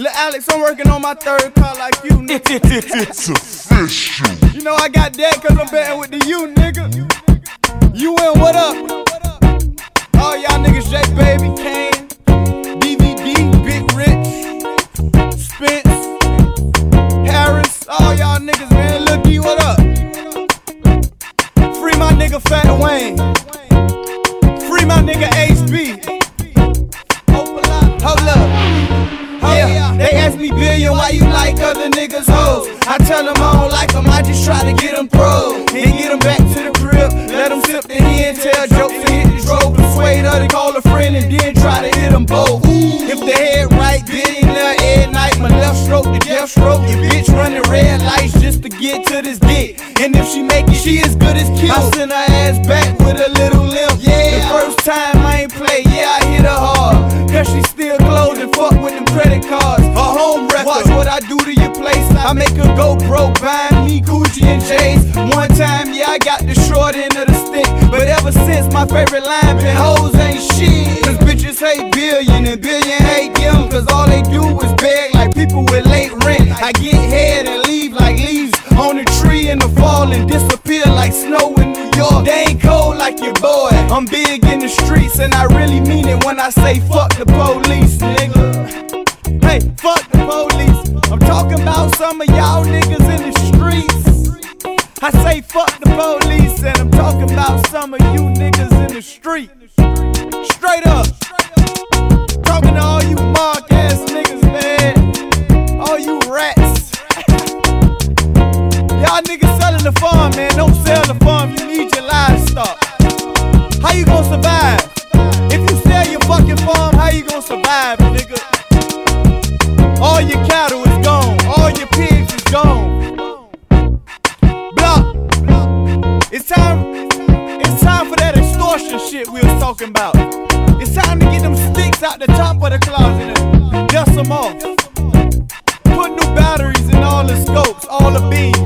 Lil Alex, I'm working on my third car like you, nigga. It, it, it, it's official. You know I got that cause I'm betting with the you, nigga. You in what up? All y'all niggas, J Baby, Kane, DVD, Big Rich, Spence, Harris, all y'all niggas, man. Lil D, what up? Free my nigga Fat Wayne. Free my nigga HB. Other niggas hoes. I tell them I don't like them, I just try to get them pro. And get them back to the crib, let them sip the hen, tell jokes and hit the stroke. Persuade her to call a friend and then try to hit them both. If the head right, billionaire at night, my left stroke, the death stroke. Your bitch running red lights just to get to this dick. And if she make it, she as good as killed. I send her ass back with a little limp. Yeah, the first time I ain't play, yeah, I hit her hard. Cause she still closed and fuck with them credit cards. A home record. Watch what I do to your place. I make a go broke, buying me Gucci and J's. One time, yeah, I got the short end of the stick. But ever since, my favorite line been hoes ain't shit. Cause bitches hate billion and billion hate them. Cause all they do is beg like people with late rent. I get head and leave like leaves on a tree in the fall and disappear like snow in New York. They ain't cold like your boy. I'm big in the streets and I really mean it when I say fuck the police, nigga. I say fuck the police, and I'm talking about some of you niggas in the street. Straight up. Talking to all you mark ass niggas, man. All you rats. Y'all niggas selling the farm, man. Don't sell the farm, you need your livestock. How you gonna survive? If you sell your fucking farm, how you gonna survive, time. It's time for that extortion shit we was talking about. It's time to get them sticks out the top of the closet and dust them off. Put new batteries in all the scopes, all the beams.